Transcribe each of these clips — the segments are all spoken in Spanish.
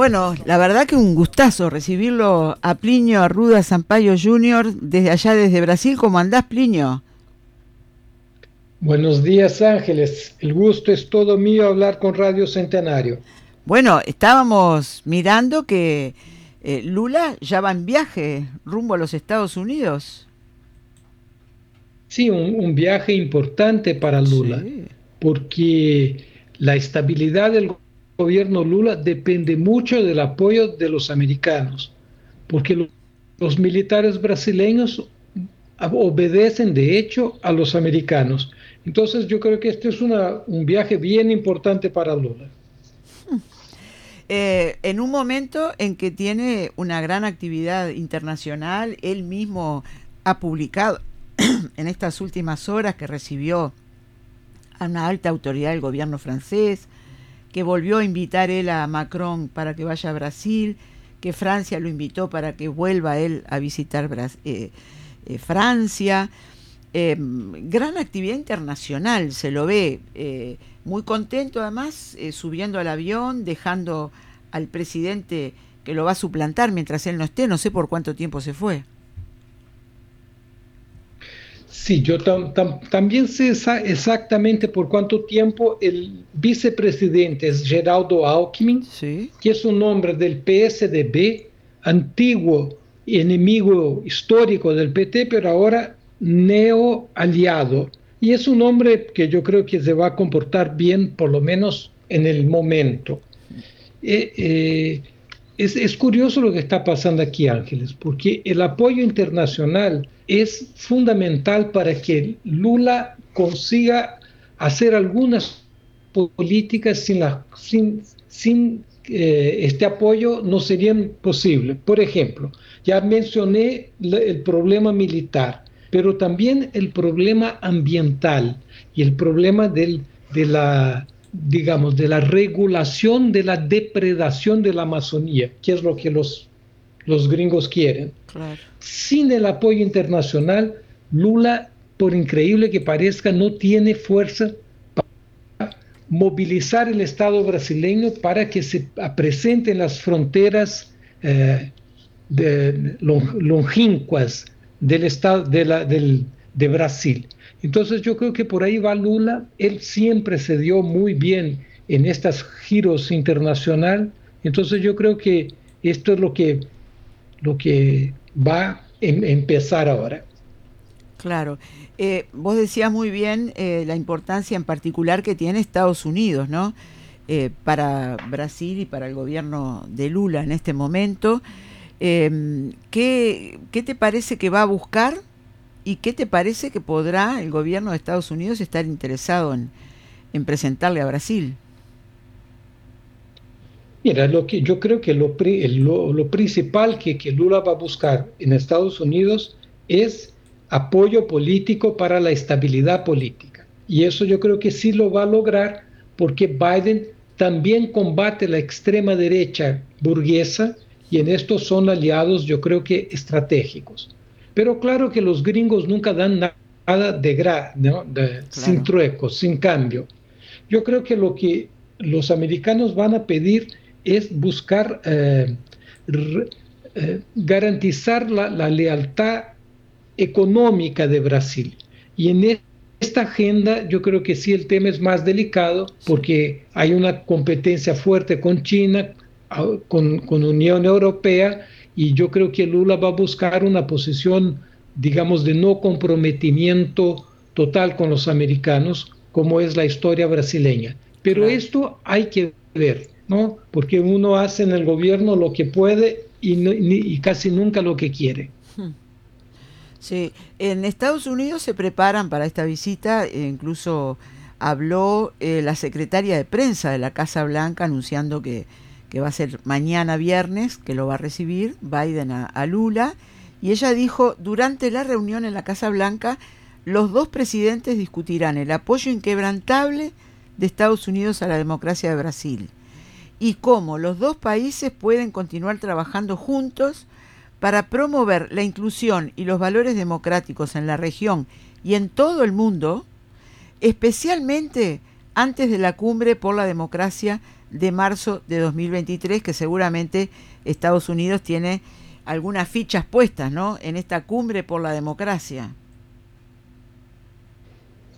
Bueno, la verdad que un gustazo recibirlo a Plinio Arruda Sampaio Jr. desde allá, desde Brasil. ¿Cómo andás, Plinio? Buenos días, Ángeles. El gusto es todo mío hablar con Radio Centenario. Bueno, estábamos mirando que eh, Lula ya va en viaje rumbo a los Estados Unidos. Sí, un, viaje importante para Lula, porque la estabilidad del gobierno Lula depende mucho del apoyo de los americanos, porque los, militares brasileños obedecen de hecho a los americanos. Entonces yo creo que este es un viaje bien importante para Lula. Eh, en un momento en que tiene una gran actividad internacional, él mismo ha publicado en estas últimas horas que recibió a una alta autoridad del gobierno francés, que volvió a invitar él a Macron para que vaya a Brasil, que Francia lo invitó para que vuelva él a visitar eh, eh, Francia. Em, gran actividad internacional, se lo ve eh, muy contento además, subiendo al avión, dejando al presidente que lo va a suplantar mientras él no esté, no sé por cuánto tiempo se fue. Sí, yo también sé exactamente por cuánto tiempo el vicepresidente es Geraldo Alckmin, que es un hombre del PSDB, antiguo enemigo histórico del PT, pero ahora neo aliado. Y es un hombre que yo creo que se va a comportar bien, por lo menos en el momento. Eh, eh, es, curioso lo que está pasando aquí, Ángeles, porque el apoyo internacional es fundamental para que Lula consiga hacer algunas políticas sin, la, sin, sin eh, este apoyo no serían posibles. Por ejemplo, ya mencioné el problema militar, pero también el problema ambiental y el problema del, de la digamos, de la regulación de la depredación de la Amazonía, que es lo que los, los gringos quieren. Sin el apoyo internacional, Lula, por increíble que parezca, no tiene fuerza para movilizar el Estado brasileño para que se presenten las fronteras eh, de, longínquas del Estado de, la, del, de Brasil. Entonces yo creo que por ahí va Lula. Él siempre se dio muy bien en estos giros internacional. Entonces yo creo que esto es lo que, lo que va a em, empezar ahora. Claro. Eh, vos decías muy bien eh, la importancia en particular que tiene Estados Unidos, ¿no? Eh, para Brasil y para el gobierno de Lula en este momento. Em, ¿qué, ¿Qué te parece que va a buscar ¿Y qué te parece que podrá el gobierno de Estados Unidos estar interesado en, presentarle a Brasil? Mira, lo que yo creo que lo, lo, principal que, que, Lula va a buscar en Estados Unidos es apoyo político para la estabilidad política. Y eso yo creo que sí lo va a lograr porque Biden también combate la extrema derecha burguesa y en esto son aliados yo creo que estratégicos. Pero claro que los gringos nunca dan nada de, gra, sin trueco, sin cambio. Yo creo que lo que los americanos van a pedir es buscar eh, eh, garantizar la, la, lealtad económica de Brasil. Y en esta agenda yo creo que sí el tema es más delicado porque hay una competencia fuerte con China, con, con Unión Europea y yo creo que Lula va a buscar una posición, digamos, de no comprometimiento total con los americanos, como es la historia brasileña. Pero esto hay que ver, ¿no? Porque uno hace en el gobierno lo que puede y, casi nunca lo que quiere. Sí, en Estados Unidos se preparan para esta visita, e incluso habló eh, la secretaria de prensa de la Casa Blanca anunciando que que va a ser mañana viernes, que lo va a recibir Biden a, Lula, y ella dijo, durante la reunión en la Casa Blanca, los dos presidentes discutirán el apoyo inquebrantable de Estados Unidos a la democracia de Brasil y cómo los dos países pueden continuar trabajando juntos para promover la inclusión y los valores democráticos en la región y en todo el mundo, especialmente antes de la cumbre por la democracia de marzo de 2023, que seguramente Estados Unidos tiene algunas fichas puestas ¿no? en esta cumbre por la democracia.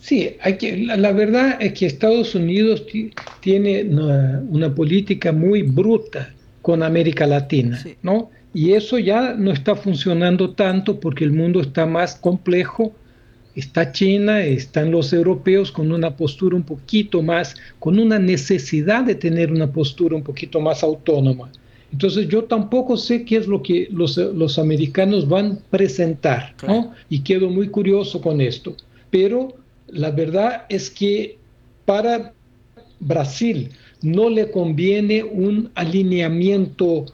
Sí, hay que, la, verdad es que Estados Unidos tiene una, política muy bruta con América Latina, ¿no? Y eso ya no está funcionando tanto porque el mundo está más complejo. Está China, están los europeos con una postura un poquito más, con una necesidad de tener una postura un poquito más autónoma. Entonces yo tampoco sé qué es lo que los, los americanos van a presentar, ¿no? Y quedo muy curioso con esto. Pero la verdad es que para Brasil no le conviene un alineamiento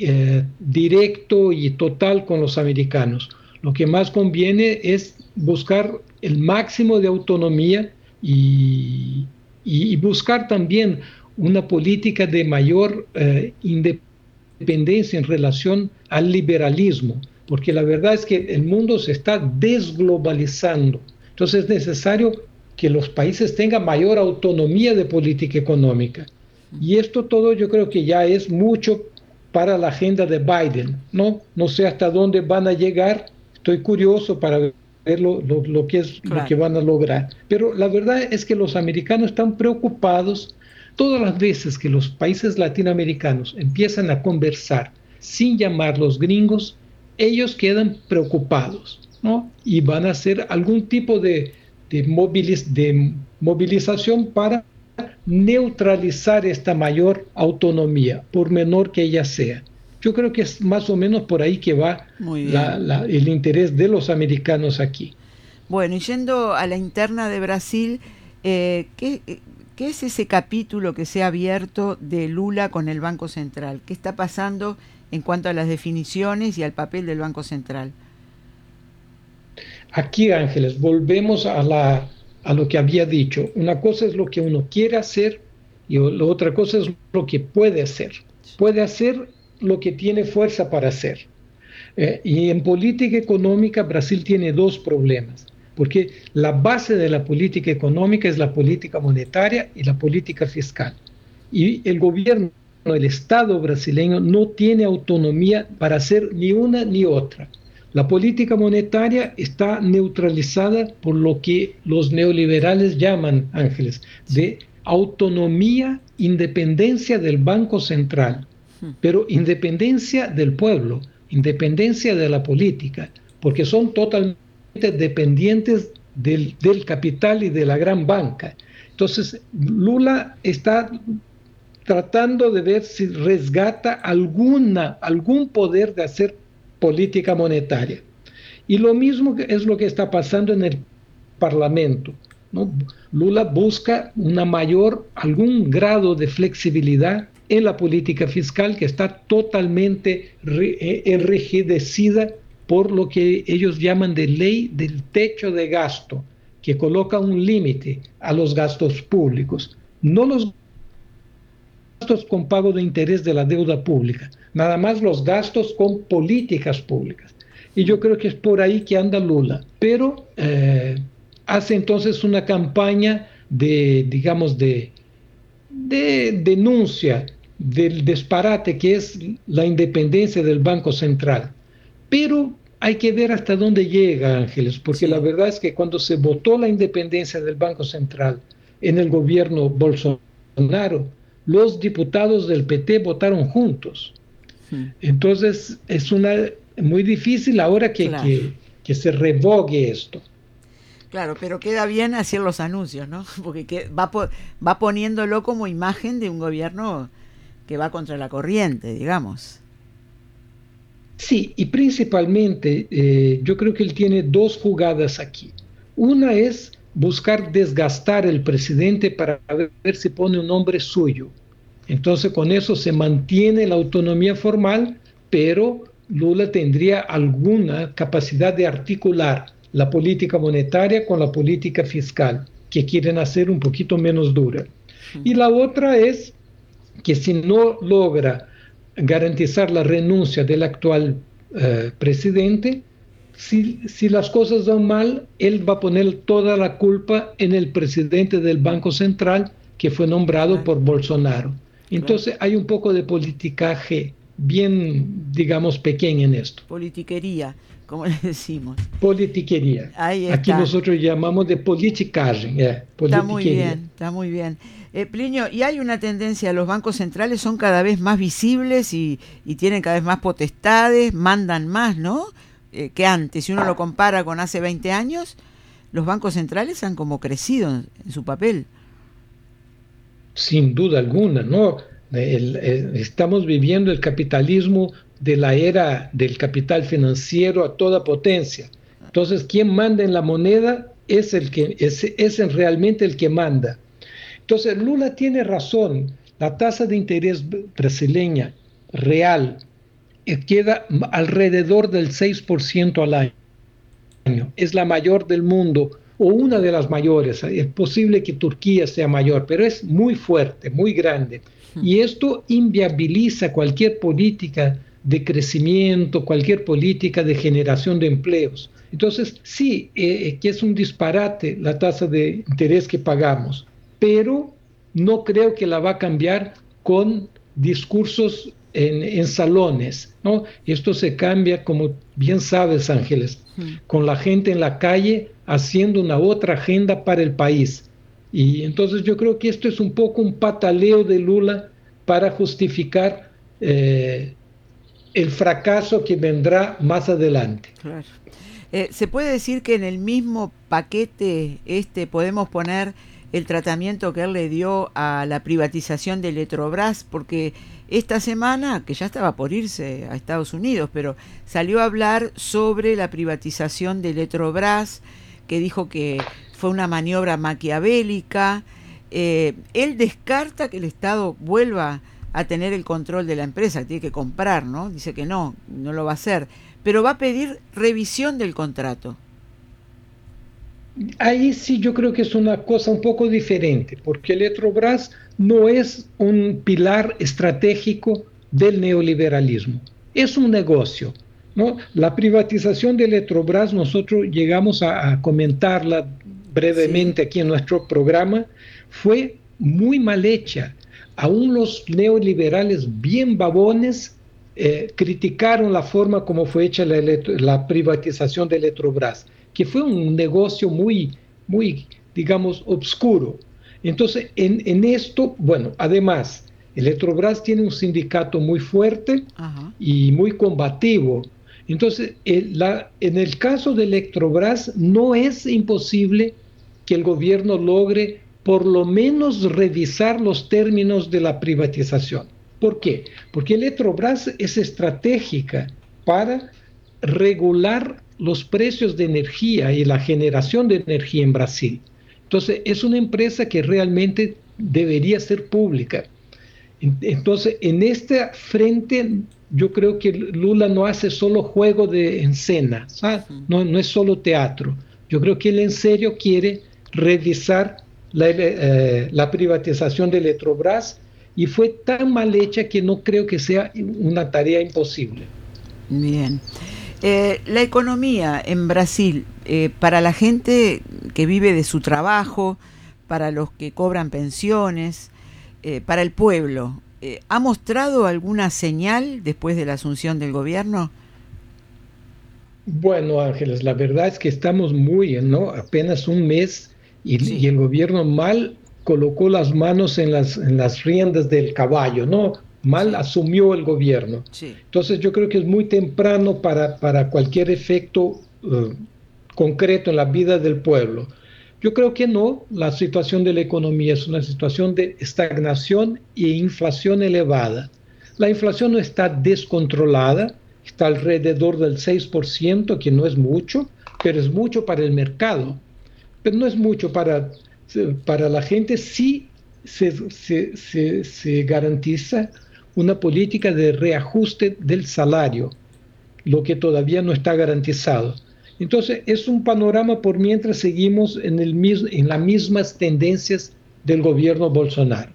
eh, directo y total con los americanos. Lo que más conviene es buscar el máximo de autonomía y, buscar también una política de mayor eh, independencia en relación al liberalismo, porque la verdad es que el mundo se está desglobalizando entonces es necesario que los países tengan mayor autonomía de política económica. Y esto todo yo creo que ya es mucho para la agenda de Biden. No, no sé hasta dónde van a llegar. Estoy curioso para ver lo, que es lo que van a lograr. Pero la verdad es que los americanos están preocupados todas las veces que los países latinoamericanos empiezan a conversar sin llamar los gringos, ellos quedan preocupados. Y van a hacer algún tipo de, de, de movilización para neutralizar esta mayor autonomía, por menor que ella sea. Yo creo que es más o menos por ahí que va el interés de los americanos aquí. Bueno, y yendo a la interna de Brasil, eh, ¿qué, ¿qué, es ese capítulo que se ha abierto de Lula con el Banco Central? ¿Qué está pasando en cuanto a las definiciones y al papel del Banco Central? Aquí, Ángeles, volvemos a, la, a lo que había dicho. Una cosa es lo que uno quiere hacer y la otra cosa es lo que puede hacer. Puede hacer lo que tiene fuerza para hacer. Eh, y en política económica Brasil tiene dos problemas, porque la base de la política económica es la política monetaria y la política fiscal. Y el gobierno, el Estado brasileño no tiene autonomía para hacer ni una ni otra. La política monetaria está neutralizada por lo que los neoliberales llaman, Ángeles, de autonomía, independencia del Banco Central. Pero independencia del pueblo, independencia de la política, porque son totalmente dependientes del, capital y de la gran banca. Entonces, Lula está tratando de ver si resgata alguna, algún poder de hacer política monetaria. Y lo mismo es lo que está pasando en el Parlamento. Lula busca una mayor, algún grado de flexibilidad en la política fiscal que está totalmente eh, enrejecida por lo que ellos llaman de ley del techo de gasto, que coloca un límite a los gastos públicos, no los gastos con pago de interés de la deuda pública, nada más los gastos con políticas públicas. Y yo creo que es por ahí que anda Lula. Pero eh, hace entonces una campaña de, digamos, de, de denuncia del disparate que es la independencia del Banco Central. Pero hay que ver hasta dónde llega, Ángeles, porque la verdad es que cuando se votó la independencia del Banco Central en el gobierno Bolsonaro, los diputados del PT votaron juntos. Entonces es una muy difícil ahora que, que, se revogue esto. Claro, pero queda bien hacer los anuncios, ¿no? Porque va, va poniéndolo como imagen de un gobierno que va contra la corriente, digamos. Sí, y principalmente eh, yo creo que él tiene dos jugadas aquí. Una es buscar desgastar el presidente para ver si pone un nombre suyo Entonces con eso se mantiene la autonomía formal, pero Lula tendría alguna capacidad de articular la política monetaria con la política fiscal, que quieren hacer un poquito menos dura. Y la otra es que si no logra garantizar la renuncia del actual eh, presidente, si, si, las cosas van mal, él va a poner toda la culpa en el presidente del Banco Central que fue nombrado por Bolsonaro. Entonces hay un poco de politicaje bien, digamos, pequeña en esto. Politiquería, como le decimos. Politiquería. Aquí nosotros llamamos de politicaje. Eh, está muy bien, está muy bien. Eh, Plinio, y hay una tendencia, los bancos centrales son cada vez más visibles y, tienen cada vez más potestades, mandan más, ¿no? Eh, que antes, si uno lo compara con hace 20 años, los bancos centrales han como crecido en su papel. Sin duda alguna, ¿no? estamos viviendo el capitalismo de la era del capital financiero a toda potencia. Entonces, quien manda en la moneda es el que es, es realmente el que manda. Entonces, Lula tiene razón. La tasa de interés brasileña real eh, queda alrededor del 6% al año. Es la mayor del mundo o una de las mayores. Es posible que Turquía sea mayor, pero es muy fuerte, muy grande. Y esto inviabiliza cualquier política de crecimiento, cualquier política de generación de empleos. Entonces, sí, eh, eh, que es un disparate la tasa de interés que pagamos, pero no creo que la va a cambiar con discursos en, salones, ¿no? Esto se cambia, como bien sabes, Ángeles, con la gente en la calle haciendo una otra agenda para el país. Y entonces yo creo que esto es un poco un pataleo de Lula para justificar eh, el fracaso que vendrá más adelante. Eh, ¿Se puede decir que en el mismo paquete este podemos poner el tratamiento que él le dio a la privatización de Electrobras? Porque esta semana, que ya estaba por irse a Estados Unidos, pero salió a hablar sobre la privatización de Electrobras, que dijo que fue una maniobra maquiavélica. Eh, él descarta que el Estado vuelva a tener el control de la empresa, tiene que comprar, ¿no? Dice que no, no lo va a hacer, pero va a pedir revisión del contrato. Ahí sí yo creo que es una cosa un poco diferente, porque Electrobras no es un pilar estratégico del neoliberalismo, es un negocio. ¿no? La privatización de Electrobras, nosotros llegamos a, comentarla brevemente aquí en nuestro programa, fue muy mal hecha. Aún los neoliberales bien babones eh, criticaron la forma como fue hecha la, privatización de Electrobras, que fue un negocio muy, muy, digamos, obscuro. Entonces, en, esto, bueno, además, Electrobras tiene un sindicato muy fuerte y muy combativo. Entonces, en el caso de Electrobras, no es imposible que el gobierno logre por lo menos revisar los términos de la privatización. ¿Por qué? Porque Electrobras es estratégica para regular los precios de energía y la generación de energía en Brasil. Entonces, es una empresa que realmente debería ser pública. Entonces, en este frente, yo creo que Lula no hace solo juego de escena, no, no es solo teatro. Yo creo que él en serio quiere revisar eh, la, privatización de Electrobras y fue tan mal hecha que no creo que sea una tarea imposible. Bien. Eh, la economía en Brasil, eh, para la gente que vive de su trabajo, para los que cobran pensiones, para el pueblo, ¿ha mostrado alguna señal después de la asunción del gobierno? Bueno, Ángeles, la verdad es que estamos muy, ¿no? Apenas un mes y, el gobierno mal colocó las manos en las, en las riendas del caballo, ¿no? Mal asumió el gobierno. Entonces yo creo que es muy temprano para, para cualquier efecto eh, concreto en la vida del pueblo. Yo creo que no, la situación de la economía es una situación de estagnación e inflación elevada. La inflación no está descontrolada, está alrededor del 6%, que no es mucho, pero es mucho para el mercado pero no es mucho para, para la gente si se, garantiza una política de reajuste del salario, lo que todavía no está garantizado. Entonces, es un panorama por mientras seguimos en, el, en las mismas tendencias del gobierno Bolsonaro.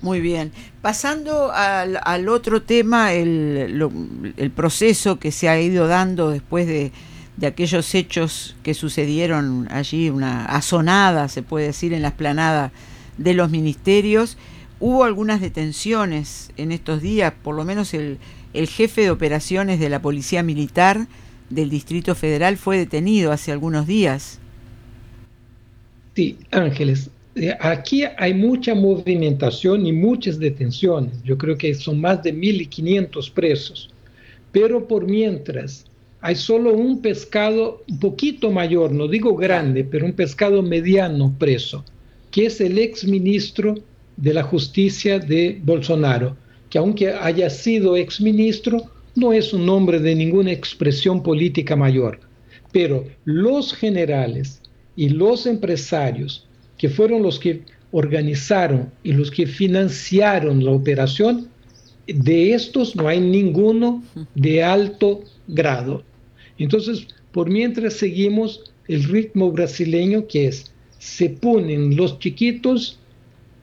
Muy bien. Pasando al, otro tema, el, el, proceso que se ha ido dando después de, de aquellos hechos que sucedieron allí, una azonada, se puede decir, en la esplanada de los ministerios. Hubo algunas detenciones en estos días, por lo menos el, jefe de operaciones de la Policía Militar del Distrito Federal fue detenido hace algunos días. Sí, Ángeles, eh, aquí hay mucha movimentación y muchas detenciones. Yo creo que son más de 1.500 presos. Pero por mientras hay solo un pescado un poquito mayor, no digo grande, pero un pescado mediano preso, que es el ex ministro de la justicia de Bolsonaro, que aunque haya sido ex ministro, no es un hombre de ninguna expresión política mayor. Pero los generales y los empresarios, que fueron los que organizaron y los que financiaron la operación, de estos no hay ninguno de alto grado. Entonces, por mientras seguimos el ritmo brasileño que es, se ponen los chiquitos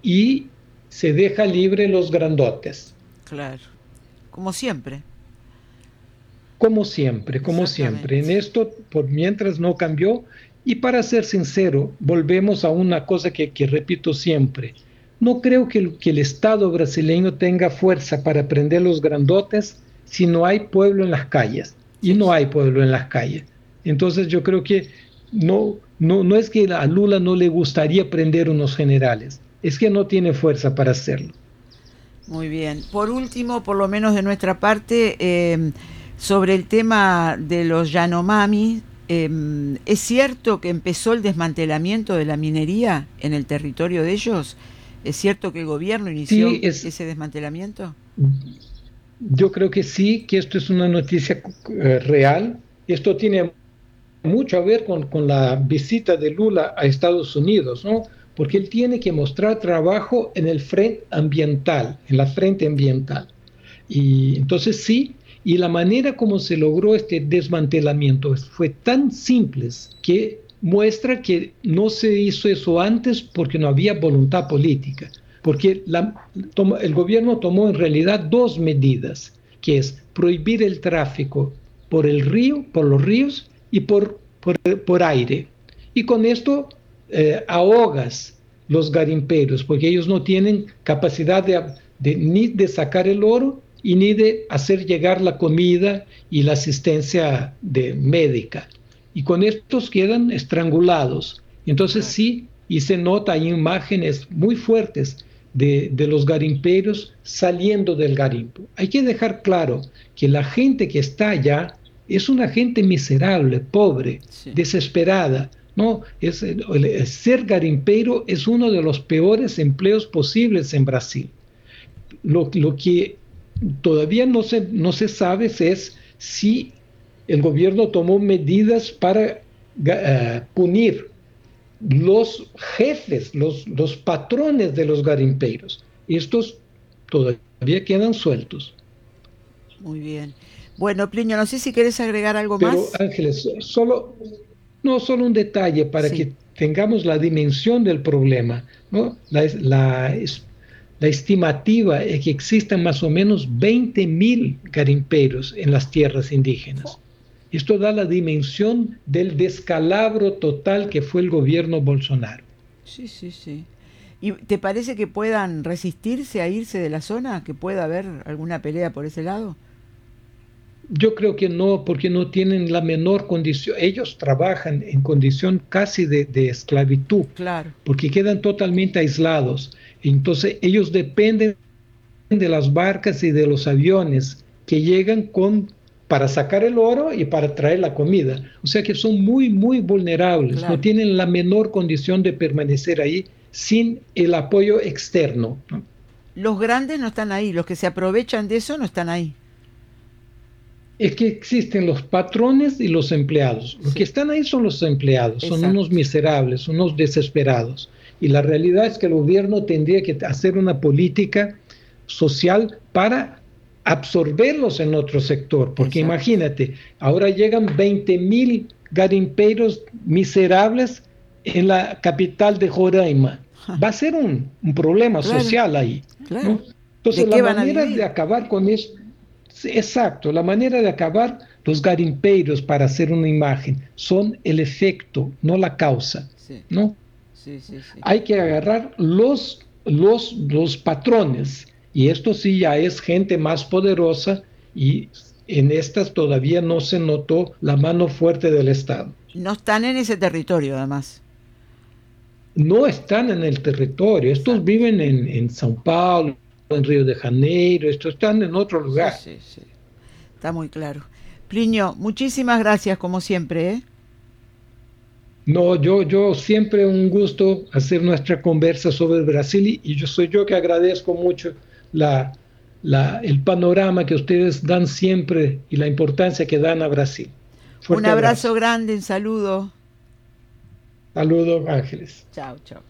y se deja libre los grandotes. Claro, como siempre. Como siempre, como siempre. En esto, por mientras no cambió, y para ser sincero, volvemos a una cosa que, repito siempre. No creo que que el Estado brasileño tenga fuerza para prender los grandotes si no hay pueblo en las calles y no hay pueblo en las calles. Entonces yo creo que no, no, no es que a Lula no le gustaría prender unos generales, es que no tiene fuerza para hacerlo. Muy bien. Por último, por lo menos de nuestra parte, eh, sobre el tema de los Yanomami, eh, ¿es cierto que empezó el desmantelamiento de la minería en el territorio de ellos? ¿Es cierto que el gobierno inició ese desmantelamiento? Yo creo que sí, que esto es una noticia eh, real. Esto tiene mucho a ver con, con, la visita de Lula a Estados Unidos, ¿no? Porque él tiene que mostrar trabajo en el frente ambiental, en la frente ambiental. Y entonces sí, y la manera como se logró este desmantelamiento fue tan simple que muestra que no se hizo eso antes porque no había voluntad política porque el gobierno tomó en realidad dos medidas, que es prohibir el tráfico por el río, por los ríos y por, por, aire. Y con esto eh, ahogas los garimpeiros, porque ellos no tienen capacidad de, ni de sacar el oro y ni de hacer llegar la comida y la asistencia de médica. Y con estos quedan estrangulados. Entonces sí, y se nota imágenes muy fuertes de, los garimpeiros saliendo del garimpo. Hay que dejar claro que la gente que está allá es una gente miserable, pobre, desesperada. ¿no? Es, ser garimpeiro es uno de los peores empleos posibles en Brasil. Lo, que todavía no se, no se sabe es si el gobierno tomó medidas para uh, punir los jefes, los, los patrones de los garimpeiros. Estos todavía quedan sueltos. Muy bien. Bueno, Plinio, no sé si quieres agregar algo más. Ángeles, solo, no, solo un detalle para que tengamos la dimensión del problema. ¿no? La, la, la estimativa es que existan más o menos 20 mil garimpeiros en las tierras indígenas. Esto da la dimensión del descalabro total que fue el gobierno Bolsonaro. Sí, sí, sí. ¿Y te parece que puedan resistirse a irse de la zona? ¿Que pueda haber alguna pelea por ese lado? Yo creo que no, porque no tienen la menor condición. Ellos trabajan en condición casi de, esclavitud, claro. porque quedan totalmente aislados. Entonces ellos dependen de las barcas y de los aviones que llegan con para sacar el oro y para traer la comida. O sea que son muy, muy vulnerables, no tienen la menor condición de permanecer ahí sin el apoyo externo. Los grandes no están ahí, los que se aprovechan de eso no están ahí. Es que existen los patrones y los empleados. Los que están ahí son los empleados, son unos miserables, unos desesperados. Y la realidad es que el gobierno tendría que hacer una política social para absorberlos en otro sector, porque imagínate, ahora llegan 20 mil garimperos miserables en la capital de Joraima. Va a ser un, problema social ahí. Entonces, la manera de acabar con eso, exacto, la manera de acabar los garimpeiros para hacer una imagen son el efecto, no la causa. ¿no? Hay que agarrar los, los, los patrones y esto sí ya es gente más poderosa y en estas todavía no se notó la mano fuerte del Estado. No están en ese territorio, además. No están en el territorio. Estos viven en, en São Paulo, en Río de Janeiro, estos están en otro lugar. Sí, sí, Está muy claro. Plinio, muchísimas gracias como siempre. ¿eh? No, yo, yo siempre un gusto hacer nuestra conversa sobre Brasil y yo soy yo que agradezco mucho la, la, el panorama que ustedes dan siempre y la importancia que dan a Brasil. un abrazo, abrazo grande, un saludo. Saludos, Ángeles. Chao, chao.